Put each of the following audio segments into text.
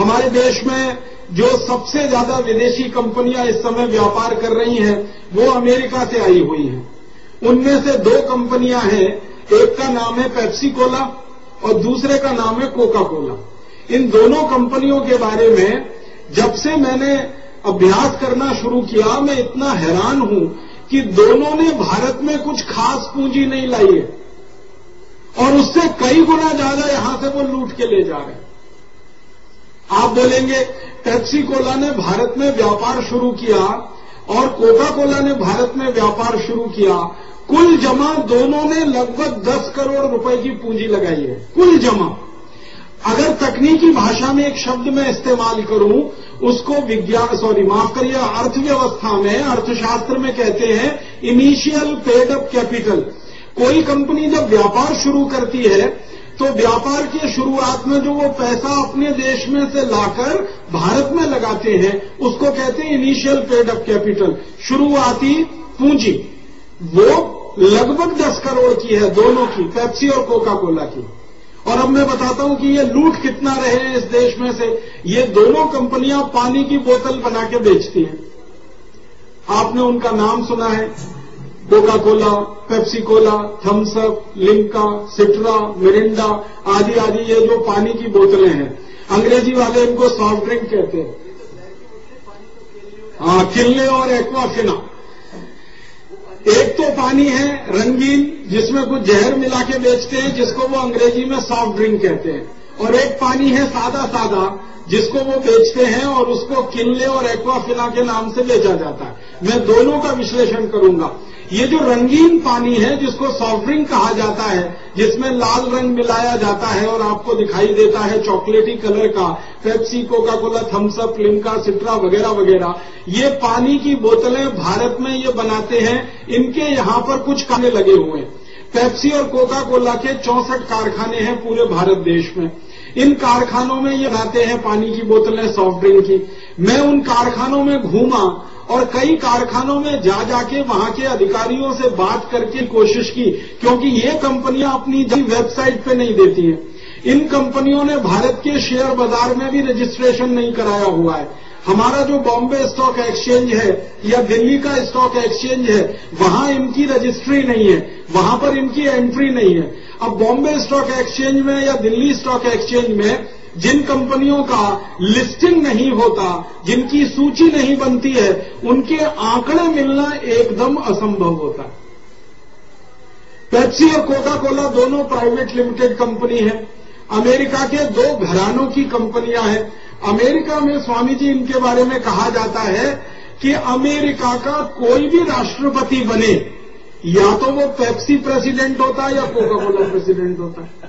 हमारे देश में जो सबसे ज़्यादा विदेशी कंपनियाँ इस समय व्यापार कर रही हैं, वो अमेरिका से आई हुई हैं। उनमें से दो कंपनियाँ हैं, एक का नाम है पेप्सी कोला और दूसरे का नाम है कोका कोला इन दोनों कंपनियों के बारे में जब से मैंने अभ्यास करना शुरू किया, मैं इतना हैरान हूँ कि दोनों ने भारत में कुछ खास पूंजी नहीं लाई है। और उससे कई गुना ज़्यादा यहाँ से वो लूट के ले जा रहे हैं। आप बोलेंगे पेप्सी कोला ने भारत में व्यापार शुरू किया और कोका कोला ने भारत में व्यापार शुरू किया। कुल जमा दोनों ने लगभग 10 करोड़ रुपए की पूंजी लगाई है। कुल जमा। अगर तकनीकी भाषा में एक शब्द में इस्तेमाल करूँ, उसको विज्ञान सॉरी माफ़ करिए, अर्थव्यवस्था में, अर्थशास्त्र में कहते हैं इनिशियल पेड अप कैपिटल कोई कंपनी जब व्यापार शुरू करती है तो व्यापार की शुरुआत में जो वो पैसा अपने देश में से लाकर भारत में लगाते हैं, उसको कहते हैं इनिशियल पेड अप कैपिटल शुरुआती पूंजी। वो लगभग दस करोड़ की है दोनों की पेप्सी और कोका कोला की। और अब मैं बताता हूँ कि ये लूट कितना रहे इस देश में से। ये दोनों कंपनियाँ पानी की बोतल बना के बेचती हैं। आपने उनका नाम सुना है Coca Cola Pepsi cola Thums Up Limca Citra Mirinda आदि आदि, ये जो पानी की बोतलें हैं। अंग्रेज़ी वाले इनको सॉफ्ट ड्रिंक कहते हैं। हाँ किल्ले और एक्वाफिना एक तो पानी है रंगीन, जिसमें कुछ जहर मिला के बेचते हैं, जिसको वो अंग्रेज़ी में सॉफ्ट ड्रिंक कहते हैं। और एक पानी है सादा सादा, जिसको वो बेचते हैं और उसको किल्ले और एक्वाफिला के नाम से बेचा जाता है। मैं दोनों का विश्लेषण करूँगा। ये जो रंगीन पानी है, जिसको सॉफ्ट ड्रिंक कहा जाता है, जिसमें लाल रंग मिलाया जाता है और आपको दिखाई देता है चॉकलेटी कलर का, Pepsi Coca Cola Thums Up Limca, Citra वगैरह वगैरह, ये पानी की बोतलें भारत में ये बनाते हैं। इनके यहाँ पर कुछ कारखाने लगे हुए हैं। पेप्सी और कोका कोला के चौसठ कारखाने हैं पूरे भारत देश में। इन कारखानों में ये लाते हैं पानी की बोतलें सॉफ्ट ड्रिंक की। मैं उन कारखानों में घूमा और कई कारखानों में जा जाके वहाँ के अधिकारियों से बात करके कोशिश की, क्योंकि ये कंपनियाँ अपनी वेबसाइट पे नहीं देती हैं। इन कंपनियों ने भारत के शेयर बाज़ार में भी रजिस्ट्रेशन नहीं कराया हुआ है। हमारा जो बॉम्बे स्टॉक एक्सचेंज है या दिल्ली का स्टॉक एक्सचेंज है, वहाँ इनकी रजिस्ट्री नहीं है, वहाँ पर इनकी एंट्री नहीं है। अब बॉम्बे स्टॉक एक्सचेंज में या दिल्ली स्टॉक एक्सचेंज में जिन कंपनियों का लिस्टिंग नहीं होता, जिनकी सूची नहीं बनती है, उनके आंकड़े मिलना एकदम असंभव होता है। पेप्सी और कोका कोला दोनों प्राइवेट लिमिटेड कंपनी है। अमेरिका के दो घरानों की कंपनियाँ हैं। अमेरिका में स्वामी जी इनके बारे में कहा जाता है कि अमेरिका का कोई भी राष्ट्रपति बने, या तो वो पेप्सी प्रेसिडेंट होता है या कोका कोला प्रेसिडेंट होता है।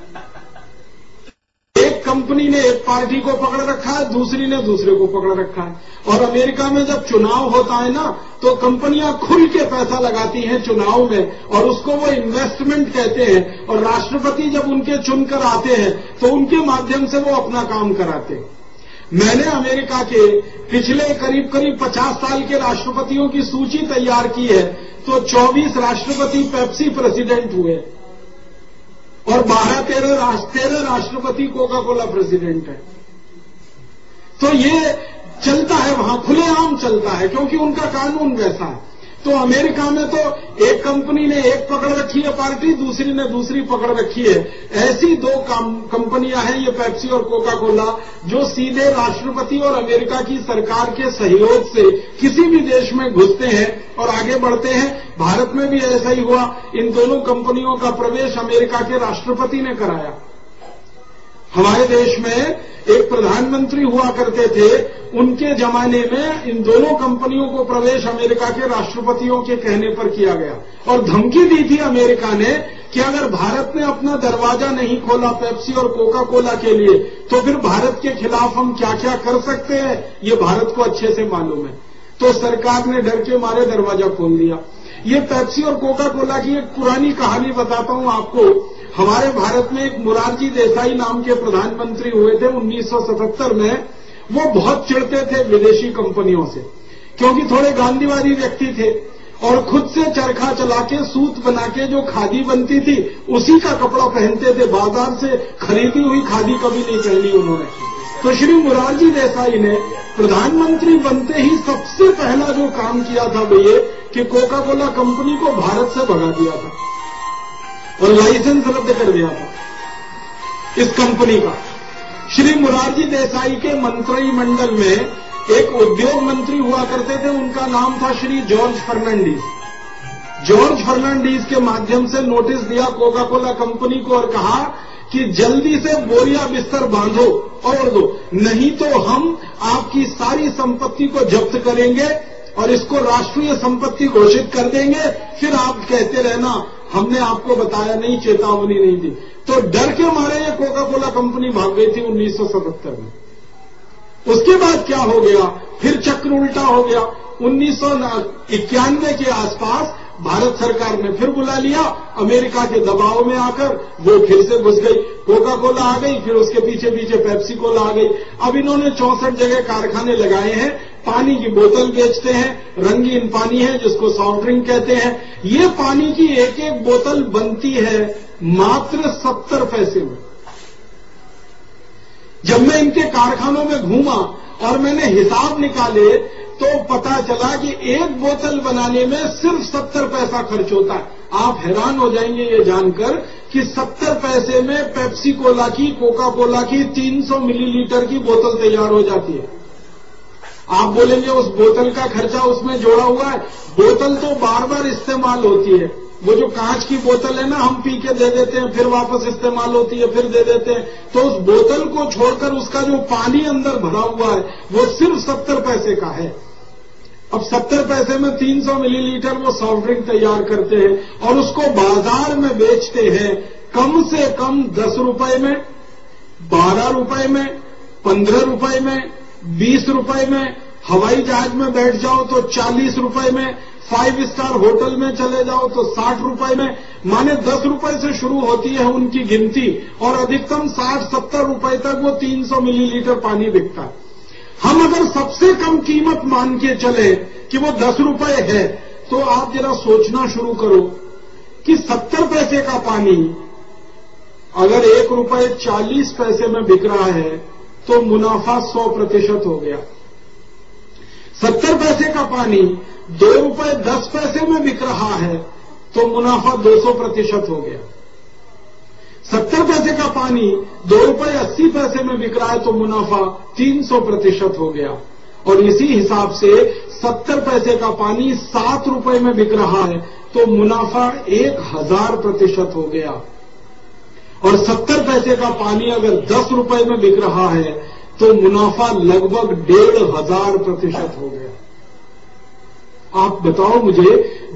एक कंपनी ने एक पार्टी को पकड़ रखा है, दूसरी ने दूसरे को पकड़ रखा है। और अमेरिका में जब चुनाव होता है ना तो कंपनियाँ खुल के पैसा लगाती हैं चुनाव में, और उसको वो इन्वेस्टमेंट कहते हैं। और राष्ट्रपति जब उनके चुनकर आते हैं तो उनके माध्यम से वो अपना काम कराते हैं। मैंने अमेरिका के पिछले करीब करीब 50 साल के राष्ट्रपतियों की सूची तैयार की है तो 24 राष्ट्रपति पेप्सी प्रेसिडेंट हुए। और बारह, तेरह तेरह राष्ट्रपति कोका कोला प्रेसिडेंट है। तो ये चलता है, वहाँ खुलेआम चलता है, क्योंकि उनका कानून वैसा है। तो अमेरिका में तो एक कंपनी ने एक पकड़ रखी है पार्टी, दूसरी ने दूसरी पकड़ रखी है। ऐसी दो कंपनियाँ हैं ये पेप्सी और कोका कोला जो सीधे राष्ट्रपति और अमेरिका की सरकार के सहयोग से किसी भी देश में घुसते हैं और आगे बढ़ते हैं। भारत में भी ऐसा ही हुआ। इन दोनों कंपनियों का प्रवेश अमेरिका के राष्ट्रपति ने कराया। हमारे देश में एक प्रधानमंत्री हुआ करते थे, उनके जमाने में इन दोनों कंपनियों को प्रवेश अमेरिका के राष्ट्रपतियों के कहने पर किया गया। और धमकी दी थी अमेरिका ने कि अगर भारत ने अपना दरवाज़ा नहीं खोला पेप्सी और कोका कोला के लिए तो फिर भारत के खिलाफ हम क्या क्या कर सकते हैं? ये भारत को अच्छे से मालूम है। तो सरकार ने डर के मारे दरवाज़ा खोल दिया। ये पेप्सी और कोका कोला की एक पुरानी कहानी बताता हूँ आपको। हमारे भारत में एक मुरारजी देसाई नाम के प्रधानमंत्री हुए थे 1977 में। वो बहुत चिढ़ते थे विदेशी कंपनियों से, क्योंकि थोड़े गांधीवादी व्यक्ति थे और खुद से चरखा चला के, सूत बना के जो खादी बनती थी, उसी का कपड़ा पहनते थे। बाज़ार से खरीदी हुई खादी कभी नहीं पहनी उन्होंने। तो श्री मुरारजी देसाई ने प्रधानमंत्री बनते ही सबसे पहला जो काम किया था वो ये कि कोका कोला कंपनी को भारत से भगा दिया था। और लाइसेंस रद्द कर दिया था। इस कंपनी का। श्री मुरारजी देसाई के मंत्रिमंडल में एक उद्योग मंत्री हुआ करते थे, उनका नाम था श्री जॉर्ज फर्नांडीज। जॉर्ज फर्नांडीज के माध्यम से नोटिस दिया कोका कोला कंपनी को और कहा कि जल्दी से बोरिया बिस्तर बांधो और दो, नहीं तो हम आपकी सारी संपत्ति को जब्त करेंगे और इसको राष्ट्रीय संपत्ति घोषित कर देंगे। फिर आप कहते रहना हमने आपको बताया नहीं, चेतावनी नहीं दी। तो डर के मारे ये कोका कोला कंपनी भाग गई थी 1977 में। उसके बाद क्या हो गया? फिर चक्र उल्टा हो गया। उन्नीस सौ इक्यानवे के आसपास भारत सरकार ने फिर बुला लिया, अमेरिका के दबाव में आकर वो फिर से घुस गई। कोका कोला आ गई, फिर उसके पीछे पीछे पेप्सी कोला आ गई। अब इन्होंने चौसठ जगह कारखाने लगाए हैं, पानी की बोतल बेचते हैं, रंगीन पानी है, जिसको सॉफ्ट ड्रिंक कहते हैं। ये पानी की एक एक बोतल बनती है मात्र सत्तर पैसे में। जब मैं इनके कारखानों में घूमा और मैंने हिसाब निकाले तो पता चला कि एक बोतल बनाने में सिर्फ़ सत्तर पैसा खर्च होता है। आप हैरान हो जाएँगे ये जानकर कि सत्तर पैसे में पेप्सी कोला की कोका कोला की 300 मिलीलीटर की बोतल तैयार हो जाती है। आप बोलेंगे, उस बोतल का खर्चा उसमें जोड़ा हुआ है। बोतल तो बार बार इस्तेमाल होती है। वो जो कांच की बोतल है ना, हम पी के दे देते हैं, फिर वापस इस्तेमाल होती है, फिर दे देते हैं। तो उस बोतल को छोड़कर उसका जो पानी अंदर भरा हुआ है, वो सिर्फ़ सत्तर पैसे का है। अब सत्तर पैसे में 300 मिलीलीटर वो सॉफ्ट ड्रिंक तैयार करते हैं और उसको बाज़ार में बेचते हैं, कम से कम दस रुपए में, बारह रुपए में, पंद्रह रुपए में, बीस रुपए में, हवाई जहाज़ में बैठ जाओ तो चालीस रुपए में फाइव स्टार होटल में चले जाओ तो साठ रुपए में, माने दस रुपए से शुरू होती है उनकी गिनती और अधिकतम साठ सत्तर रुपए तक वो तीन सौ मिलीलीटर पानी बिकता है। हम अगर सबसे कम कीमत मान के चले कि वो दस रुपए है तो आप जरा सोचना शुरू करो कि सत्तर पैसे का पानी, अगर एक रुपए चालीस पैसे में बिक रहा है तो मुनाफा सौ प्रतिशत हो गया। सत्तर पैसे का पानी दो रुपए दस पैसे में बिक रहा है तो मुनाफा दो सौ प्रतिशत हो गया। सत्तर पैसे का पानी दो रुपए अस्सी पैसे में बिक रहा है तो मुनाफा तीन सौ प्रतिशत हो गया। और इसी हिसाब से सत्तर पैसे का पानी सात रुपए में बिक रहा है तो मुनाफा एक हज़ार प्रतिशत हो गया। और सत्तर पैसे का पानी अगर दस रुपए में बिक रहा है तो मुनाफा लगभग डेढ़ हज़ार प्रतिशत हो गया। आप बताओ मुझे,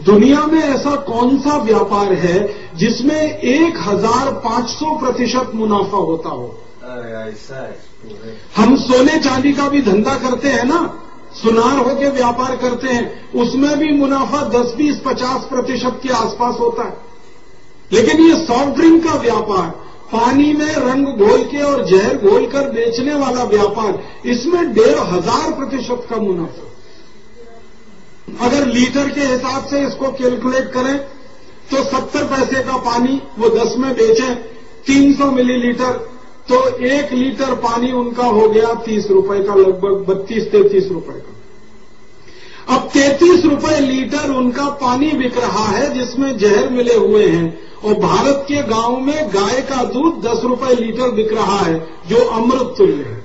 दुनिया में ऐसा कौन सा व्यापार है जिसमें एक हज़ार पाँच सौ प्रतिशत मुनाफा होता हो। हम सोने चांदी का भी धंधा करते हैं ना सुनार होके व्यापार करते हैं उसमें भी मुनाफा दस बीस पचास प्रतिशत के आसपास होता है। लेकिन ये सॉफ्ट ड्रिंक का व्यापार पानी में रंग घोल के और जहर घोल कर बेचने वाला व्यापार इसमें डेढ़ हज़ार प्रतिशत का मुनाफा। अगर लीटर के हिसाब से इसको कैलकुलेट करें तो सत्तर पैसे का पानी वो दस में बेचें, तीन सौ मिलीलीटर तो एक लीटर पानी उनका हो गया तीस रुपए का, लगभग बत्तीस तैतीस रुपए का। अब तैतीस रुपए लीटर उनका पानी बिक रहा है, जिसमें जहर मिले हुए हैं, और भारत के गाँव में गाय का दूध दस रुपए लीटर बिक रहा है, जो अमृत तुल्य है।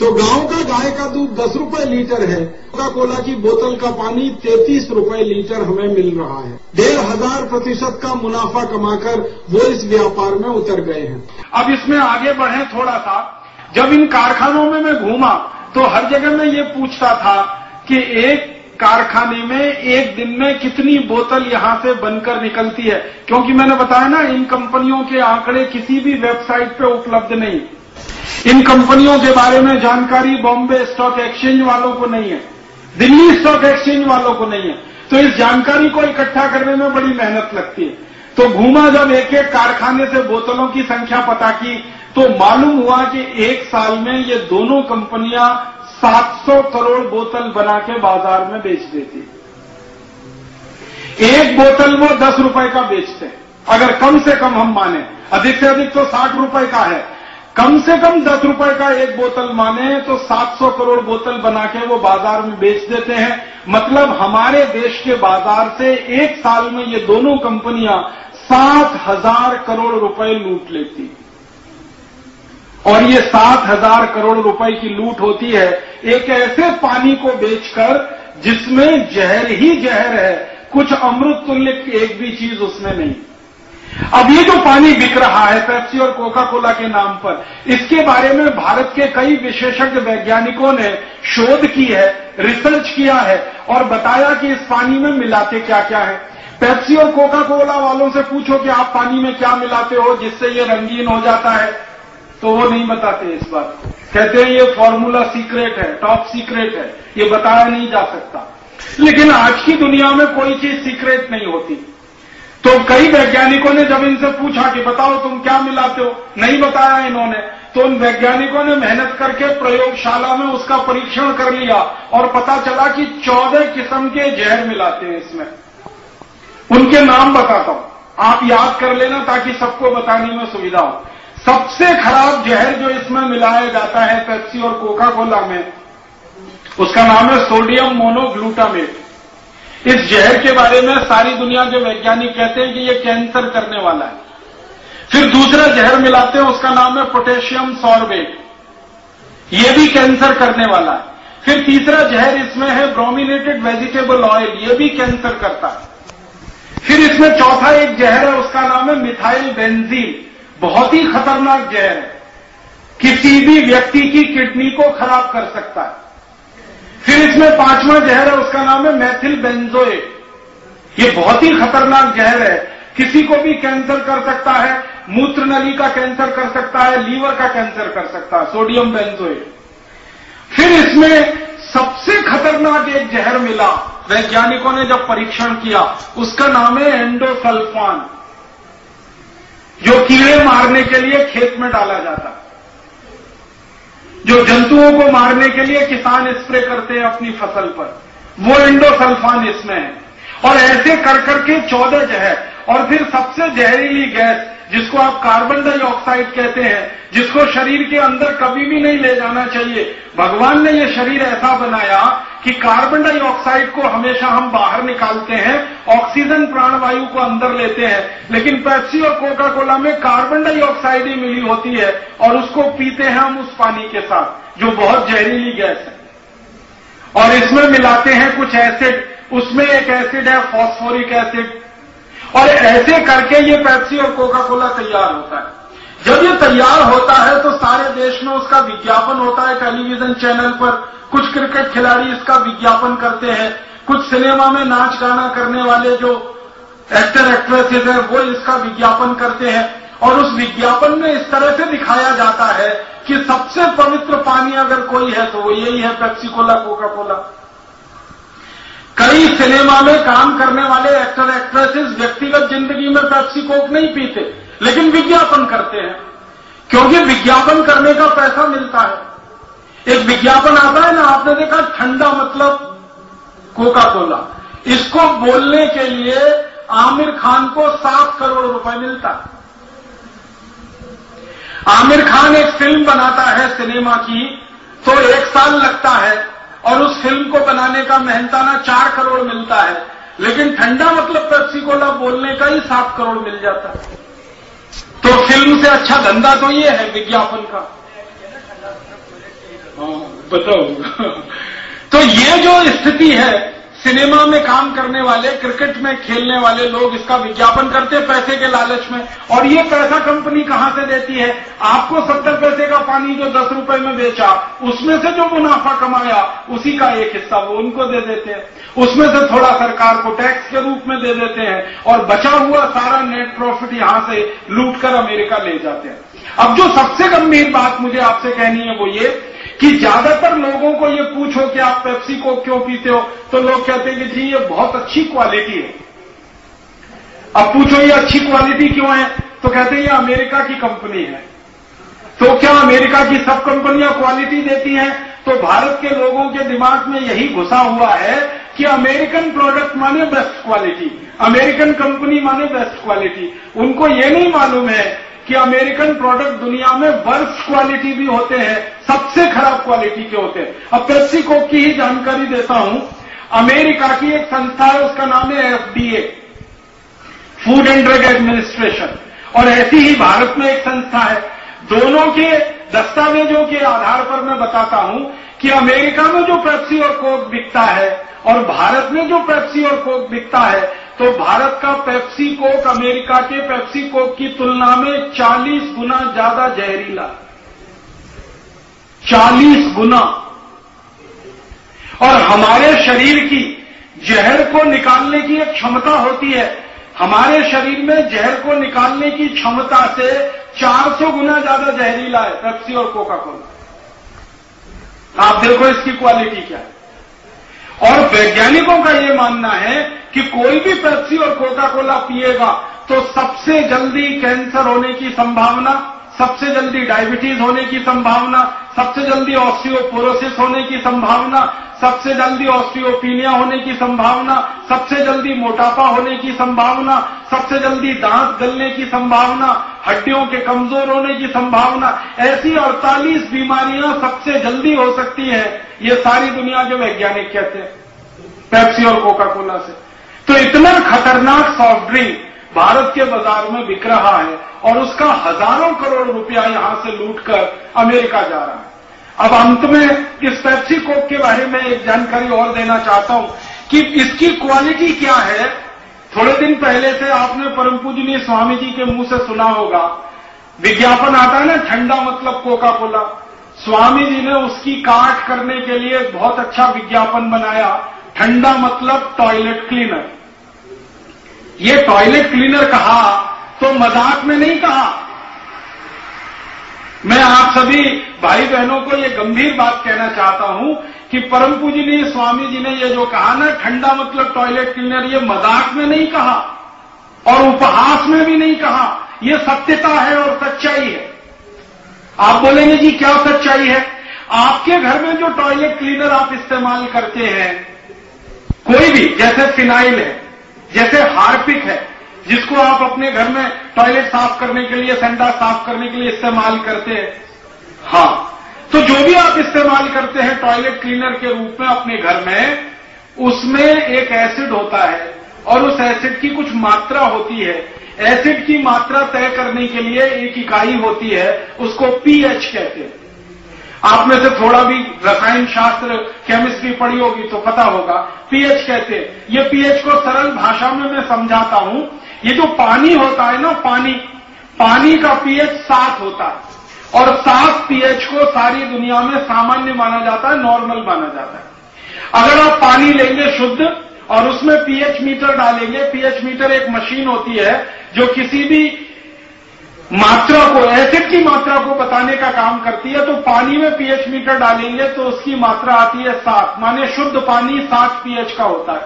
तो गाँव का गाय का दूध दस रुपए लीटर है। कोका कोला की बोतल का पानी तैतीस रुपए लीटर हमें मिल रहा है। डेढ़ हज़ार प्रतिशत का मुनाफा कमाकर वो इस व्यापार में उतर गए हैं। अब इसमें आगे बढ़े थोड़ा सा। जब इन कारखानों में मैं घूमा तो हर जगह मैं ये पूछता था कि एक कारखाने में एक दिन में कितनी बोतल यहाँ से बनकर निकलती है? क्योंकि मैंने बताया ना, इन कंपनियों के आंकड़े किसी भी वेबसाइट पे उपलब्ध नहीं। इन कंपनियों के बारे में जानकारी बॉम्बे स्टॉक एक्सचेंज वालों को नहीं है। दिल्ली स्टॉक एक्सचेंज वालों को नहीं है। तो इस जानकारी को इकट्ठा करने में बड़ी मेहनत लगती है। तो घूमा जब एक एक कारखाने से बोतलों की संख्या पता की तो मालूम हुआ कि एक साल में ये दोनों कंपनियाँ 700 करोड़ बोतल बना के बाज़ार में बेच देती एक बोतल वो दस रुपए का बेचते अगर कम से कम हम माने, अधिक से अधिक तो साठ रुपए का है। कम से कम दस रुपए का एक बोतल माने तो 700 करोड़ बोतल बना के वो बाज़ार में बेच देते हैं। मतलब हमारे देश के बाज़ार से एक साल में ये दोनों कंपनियाँ सात हज़ार करोड़ रुपए लूट लेती और ये सात हज़ार करोड़ रुपए की लूट होती है एक ऐसे पानी को बेचकर जिसमें जहर ही जहर है। कुछ अमृत तुल्य एक भी चीज़ उसमें नहीं। अब ये जो पानी बिक रहा है पेप्सी और कोका कोला के नाम पर, इसके बारे में भारत के कई विशेषज्ञ वैज्ञानिकों ने शोध की है, रिसर्च किया है और बताया कि इस पानी में मिलाते क्या क्या है। पेप्सी और कोका कोला वालों से पूछो कि आप पानी में क्या मिलाते हो जिससे ये रंगीन हो जाता है। तो वो नहीं बताते इस बात को। कहते हैं ये फॉर्मूला सीक्रेट है, टॉप सीक्रेट है, ये बताया नहीं जा सकता। लेकिन आज की दुनिया में कोई चीज़ सीक्रेट नहीं होती। तो कई वैज्ञानिकों ने जब इनसे पूछा कि बताओ तुम क्या मिलाते हो? नहीं बताया इन्होंने। तो उन वैज्ञानिकों ने मेहनत करके प्रयोगशाला में उसका परीक्षण कर लिया और पता चला कि चौदह किस्म के जहर मिलाते हैं इसमें। उनके नाम बताता हूँ। आप याद कर लेना ताकि सबको बताने में सुविधा हो। सबसे खराब जहर जो इसमें मिलाया जाता है पेप्सी और कोका कोला में, उसका नाम है सोडियम मोनोग्लूटामेट। इस जहर के बारे में सारी दुनिया के वैज्ञानिक कहते हैं कि ये कैंसर करने वाला है। फिर दूसरा जहर मिलाते हैं, उसका नाम है पोटेशियम सॉर्बेट। ये भी कैंसर करने वाला है। फिर तीसरा जहर इसमें है ब्रोमिनेटेड वेजिटेबल ऑयल, ये भी कैंसर करता है। फिर इसमें चौथा एक जहर है, उसका नाम है मिथाइल बेंजीन। बहुत ही खतरनाक जहर है। किसी भी व्यक्ति की किडनी को खराब कर सकता है। फिर इसमें पांचवा जहर है, उसका नाम है मैथिल बेंजोएट ये बहुत ही खतरनाक जहर है। किसी को भी कैंसर कर सकता है मूत्र नली का कैंसर कर सकता है, लीवर का कैंसर कर सकता है सोडियम बेंजोएट फिर इसमें सबसे खतरनाक एक जहर मिला, वैज्ञानिकों ने जब परीक्षण किया, उसका नाम है एंडोसल्फान, जो कीड़े मारने के लिए खेत में डाला जाता है। जो जंतुओं को मारने के लिए किसान स्प्रे करते हैं अपनी फ़सल पर। वो इंडोसल्फान इसमें है। और ऐसे कर करके चौदह जहर। और फिर सबसे जहरीली गैस जिसको आप कार्बन डाइऑक्साइड कहते हैं, जिसको शरीर के अंदर कभी भी नहीं ले जाना चाहिए। भगवान ने ये शरीर ऐसा बनाया कि कार्बन डाइऑक्साइड को हमेशा हम बाहर निकालते हैं ऑक्सीजन प्राणवायु को अंदर लेते हैं। लेकिन पेप्सी और कोका कोला में कार्बन डाइऑक्साइड ही मिली होती है, और उसको पीते हैं हम उस पानी के साथ, जो बहुत जहरीली गैस है। और इसमें मिलाते हैं कुछ एसिड उसमें एक एसिड है फॉस्फोरिक एसिड और ऐसे करके ये पेप्सी और कोका कोला तैयार होता है। जब ये तैयार होता है तो सारे देश में उसका विज्ञापन होता है। टेलीविज़न चैनल पर कुछ क्रिकेट खिलाड़ी इसका विज्ञापन करते हैं। कुछ सिनेमा में नाच गाना करने वाले जो एक्टर, एक्ट्रेसेस हैं, वो इसका विज्ञापन करते हैं। और उस विज्ञापन में इस तरह से दिखाया जाता है कि सबसे पवित्र पानी अगर कोई है तो वो यही है पेप्सी कोला कोका कोला कई सिनेमा में काम करने वाले एक्टर, एक्ट्रेसेस व्यक्तिगत ज़िंदगी में पैप्सी कोक नहीं पीते, लेकिन विज्ञापन करते हैं। क्योंकि विज्ञापन करने का पैसा मिलता है। एक विज्ञापन आता है ना, आपने देखा ठंडा मतलब कोका कोला इसको बोलने के लिए आमिर खान को सात करोड़ रुपए मिलता है। आमिर खान एक फ़िल्म बनाता है सिनेमा की तो एक साल लगता है। और उस फ़िल्म को बनाने का मेहनताना चार करोड़ मिलता है। लेकिन ठंडा मतलब पेप्सी कोला बोलने का ही सात करोड़ मिल जाता है। तो फ़िल्म से अच्छा धंधा तो ये है विज्ञापन का। हाँ, बताओ। तो ये जो स्थिति है सिनेमा में काम करने वाले, क्रिकेट में खेलने वाले लोग इसका विज्ञापन करते पैसे के लालच में। और ये पैसा कंपनी कहाँ से देती है? आपको सत्तर पैसे का पानी जो दस रुपए में बेचा, उसमें से जो मुनाफा कमाया, उसी का एक हिस्सा वो उनको दे देते हैं। उसमें से थोड़ा सरकार को टैक्स के रूप में दे देते हैं और बचा हुआ सारा नेट प्रॉफिट यहाँ से लूट अमेरिका ले जाते हैं। अब जो सबसे गंभीर बात मुझे आपसे कहनी है वो ये कि ज़्यादातर लोगों को ये पूछो कि आप पेप्सी को क्यों पीते हो? तो लोग कहते हैं कि जी, ये बहुत अच्छी क्वालिटी है। अब पूछो, ये अच्छी क्वालिटी क्यों है? तो कहते हैं, ये अमेरिका की कंपनी है। तो क्या अमेरिका की सब कंपनियाँ क्वालिटी देती हैं? तो भारत के लोगों के दिमाग में यही घुसा हुआ है कि अमेरिकन प्रोडक्ट माने बेस्ट क्वालिटी। अमेरिकन कंपनी माने बेस्ट क्वालिटी। उनको ये नहीं मालूम है कि अमेरिकन प्रोडक्ट दुनिया में वर्स्ट क्वालिटी भी होते हैं सबसे खराब क्वालिटी के होते हैं। अब पेप्सी कोक की ही जानकारी देता हूँ। अमेरिका की एक संस्था है, उसका नाम है FDA food and drug administration और ऐसी ही भारत में एक संस्था है। दोनों के दस्तावेजों के आधार पर मैं बताता हूँ कि अमेरिका में जो पेप्सी और कोक बिकता है और भारत में जो पेप्सी और कोक बिकता है तो भारत का पेप्सी कोक अमेरिका के पेप्सी कोक की तुलना में 40 गुना ज़्यादा जहरीला 40 गुना। और हमारे शरीर की जहर को निकालने की एक क्षमता होती है। हमारे शरीर में जहर को निकालने की क्षमता से 400 गुना ज़्यादा जहरीला है, पेप्सी और कोका कोला आप देखो इसकी क्वालिटी क्या है। और वैज्ञानिकों का यह मानना है कि कोई भी पेप्सी और कोका कोला पिएगा तो सबसे जल्दी कैंसर होने की संभावना सबसे जल्दी डायबिटीज़ होने की संभावना, सबसे जल्दी ऑस्टियोपोरोसिस होने की संभावना, सबसे जल्दी ऑस्टियोपीनिया होने की संभावना, सबसे जल्दी मोटापा होने की संभावना, सबसे जल्दी दांत गलने की संभावना, हड्डियों के कमज़ोर होने की संभावना, ऐसी 48 बीमारियाँ सबसे जल्दी हो सकती है। ये सारी दुनिया के वैज्ञानिक कहते हैं पेप्सी और कोका कोला से। तो इतना खतरनाक सॉफ्ट ड्रिंक भारत के बाज़ार में बिक रहा है और उसका हज़ारों करोड़ रुपया यहाँ से लूटकर अमेरिका जा रहा है। अब अंत में इस पेप्सी कोक के बारे में एक जानकारी और देना चाहता हूँ कि इसकी क्वालिटी क्या है। थोड़े दिन पहले से आपने परम पूजनीय स्वामी जी के मुँह से सुना होगा। विज्ञापन आता है ना, ठंडा मतलब कोका कोला स्वामी जी ने उसकी काट करने के लिए बहुत अच्छा विज्ञापन बनाया। ठंडा मतलब टॉयलेट क्लीनर ये टॉयलेट क्लीनर कहा तो मज़ाक में नहीं कहा। मैं आप सभी भाई बहनों को ये गंभीर बात कहना चाहता हूँ कि परम पूजनीय स्वामी जी ने ये जो कहा ना, ठंडा मतलब टॉयलेट क्लीनर ये मज़ाक में नहीं कहा और उपहास में भी नहीं कहा। ये सत्यता है और सच्चाई है। आप बोलेंगे जी, क्या सच्चाई है? आपके घर में जो टॉयलेट क्लीनर आप इस्तेमाल करते हैं, कोई भी, जैसे फिनाइल है जैसे हार्पिक है, जिसको आप अपने घर में टॉयलेट साफ़ करने के लिए संडा साफ़ करने के लिए इस्तेमाल करते हैं। हाँ तो जो भी आप इस्तेमाल करते हैं टॉयलेट क्लीनर के रूप में अपने घर में, उसमें एक एसिड होता है और उस एसिड की कुछ मात्रा होती है। एसिड की मात्रा तय करने के लिए एक इकाई होती है, उसको पीएच कहते हैं। आप में से थोड़ा भी रसायन शास्त्र केमिस्ट्री पढ़ी होगी तो पता होगा। पीएच कहते हैं। ये पीएच को सरल भाषा में मैं समझाता हूँ। ये जो पानी होता है ना, पानी पानी का पीएच सात होता है। और सात पीएच को सारी दुनिया में सामान्य माना जाता है नॉर्मल माना जाता है। अगर आप पानी लेंगे शुद्ध, और उसमें पीएच मीटर डालेंगे, पीएच मीटर एक मशीन होती है, जो किसी भी मात्रा को एसिड की मात्रा को बताने का काम करती है तो पानी में पीएच मीटर डालेंगे तो उसकी मात्रा आती है सात। माने शुद्ध पानी सात पीएच का होता है।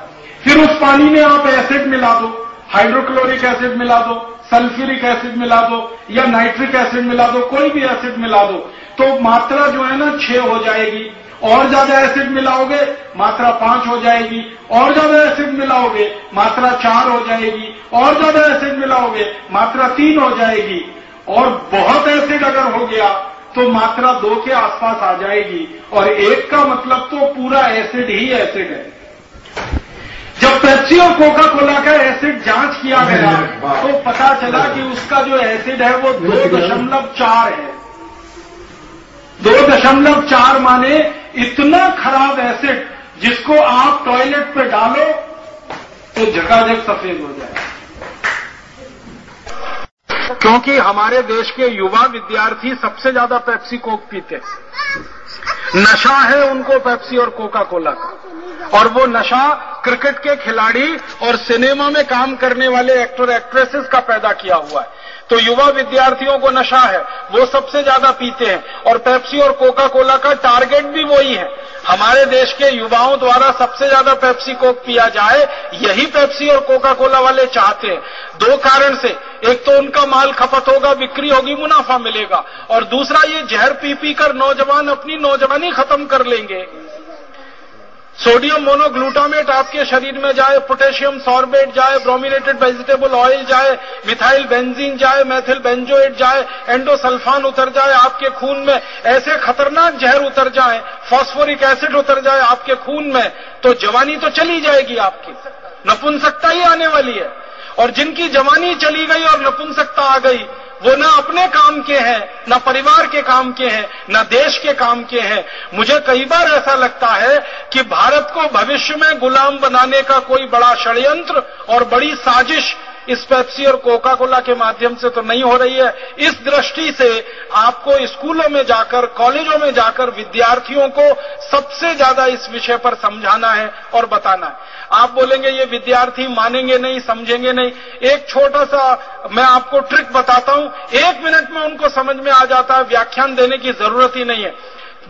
फिर उस पानी में आप एसिड मिला दो। हाइड्रोक्लोरिक एसिड मिला दो सल्फ्यूरिक एसिड मिला दो, या नाइट्रिक एसिड मिला दो, कोई भी एसिड मिला दो तो मात्रा जो है ना छह हो जाएगी। और ज़्यादा एसिड मिलाओगे मात्रा पाँच हो जाएगी। और ज़्यादा एसिड मिलाओगे मात्रा चार हो जाएगी। और ज़्यादा एसिड मिलाओगे मात्रा तीन हो जाएगी। और बहुत एसिड अगर हो गया तो मात्रा दो के आसपास आ जाएगी। और एक का मतलब तो पूरा एसिड ही एसिड है। जब पेप्सी और कोका कोला का एसिड जाँच किया गया तो पता चला कि उसका जो एसिड है वो दो दशमलव चार है। दो दशमलव चार माने इतना खराब एसिड जिसको आप टॉयलेट पे डालो तो झकाझक सफ़ेद हो जाए। क्योंकि हमारे देश के युवा विद्यार्थी सबसे ज़्यादा पेप्सी कोक पीते हैं। नशा है उनको पेप्सी और कोका कोला का। और वो नशा क्रिकेट के खिलाड़ी और सिनेमा में काम करने वाले एक्टर एक्ट्रेसेस का पैदा किया हुआ है। तो युवा विद्यार्थियों को नशा है, वो सबसे ज़्यादा पीते हैं। और पेप्सी और कोका कोला का टारगेट भी वही है। हमारे देश के युवाओं द्वारा सबसे ज़्यादा पेप्सी कोक पिया जाए, यही पेप्सी और कोका कोला वाले चाहते हैं। दो कारण से, एक तो उनका माल खपत होगा, बिक्री होगी, मुनाफा मिलेगा। और दूसरा, ये जहर पी पी कर नौजवान अपनी नौजवानी खत्म कर लेंगे। सोडियम मोनोग्लूटामेट आपके शरीर में जाए, पोटेशियम सॉर्बेट जाए ब्रोमिनेटेड वेजिटेबल ऑयल जाए, मिथाइल बेंजीन जाए मैथिल बेंजोएट जाए, एंडोसल्फान उतर जाए आपके खून में, ऐसे खतरनाक जहर उतर जाए, फॉस्फोरिक एसिड उतर जाए आपके खून में तो जवानी तो चली जाएगी आपकी। नपुंसकता ही आने वाली है। और जिनकी जवानी चली गई और नपुंसकता आ गई वो ना अपने काम के हैं, ना परिवार के काम के हैं, ना देश के काम के हैं। मुझे कई बार ऐसा लगता है कि भारत को भविष्य में गुलाम बनाने का कोई बड़ा षड्यंत्र और बड़ी साजिश इस पेप्सी और कोका कोला के माध्यम से तो नहीं हो रही है। इस दृष्टि से आपको स्कूलों में जाकर, कॉलेजों में जाकर विद्यार्थियों को सबसे ज़्यादा इस विषय पर समझाना है और बताना है। आप बोलेंगे, ये विद्यार्थी मानेंगे नहीं, समझेंगे नहीं। एक छोटा सा मैं आपको ट्रिक बताता हूँ। एक मिनट में उनको समझ में आ जाता है, व्याख्यान देने की ज़रूरत ही नहीं है।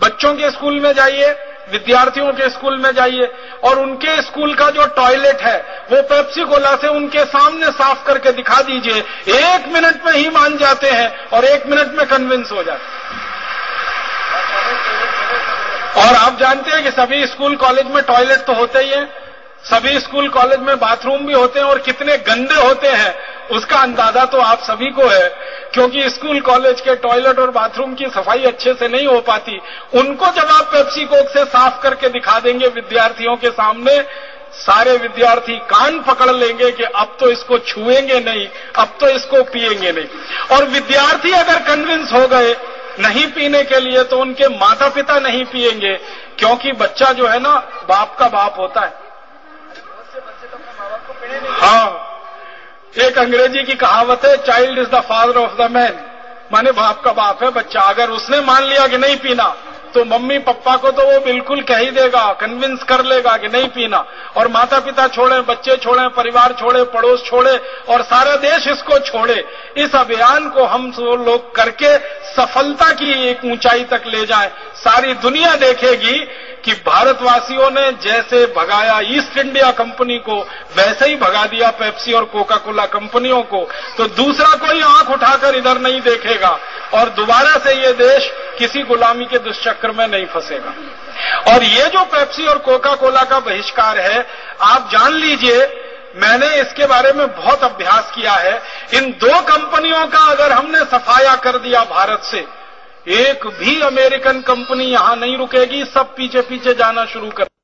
बच्चों के स्कूल में जाइए विद्यार्थियों के स्कूल में जाइए और उनके स्कूल का जो टॉयलेट है, वो पेप्सी कोला से उनके सामने साफ़ करके दिखा दीजिए। एक मिनट में ही मान जाते हैं और एक मिनट में कन्विंस हो जाते और आप जानते हैं कि सभी स्कूल कॉलेज में टॉयलेट तो होते ही हैं। सभी स्कूल कॉलेज में बाथरूम भी होते हैं और कितने गंदे होते हैं, उसका अंदाज़ा तो आप सभी को है। क्योंकि स्कूल कॉलेज के टॉयलेट और बाथरूम की सफ़ाई अच्छे से नहीं हो पाती उनको जब आप पेप्सी कोक से साफ़ करके दिखा देंगे विद्यार्थियों के सामने सारे विद्यार्थी कान पकड़ लेंगे कि अब तो इसको छुएँगे नहीं अब तो इसको पिएँगे नहीं। और विद्यार्थी अगर कन्विंस हो गए नहीं पीने के लिए तो उनके माता पिता नहीं पिएँगे क्योंकि बच्चा जो है ना बाप का बाप होता है। हाँ। एक अंग्रेज़ी की कहावत है child is the father of the man माने बाप का बाप है बच्चा। अगर उसने मान लिया कि नहीं पीना तो मम्मी पप्पा को तो वो बिल्कुल कह ही देगा कन्विंस कर लेगा कि नहीं पीना। और माता पिता छोड़े, बच्चे छोड़े, परिवार छोड़े, पड़ोस छोड़े, और सारा देश इसको छोड़े। इस अभियान को हम लोग करके सफलता की एक ऊंचाई तक ले जाए। सारी दुनिया देखेगी कि भारतवासियों ने जैसे भगाया ईस्ट इंडिया कंपनी को, वैसे ही भगा दिया पेप्सी और कोका कोला कंपनियों को। तो दूसरा कोई आँख उठाकर इधर नहीं देखेगा और दोबारा से ये देश किसी गुलामी के दुष्चक्र में नहीं फंसेगा। और ये जो पेप्सी और कोका कोला का बहिष्कार है, आप जान लीजिए, मैंने इसके बारे में बहुत अभ्यास किया है। इन दो कंपनियों का अगर हमने सफाया कर दिया भारत से एक भी अमेरिकन कंपनी यहाँ नहीं रुकेगी सब पीछे पीछे जाना शुरू कर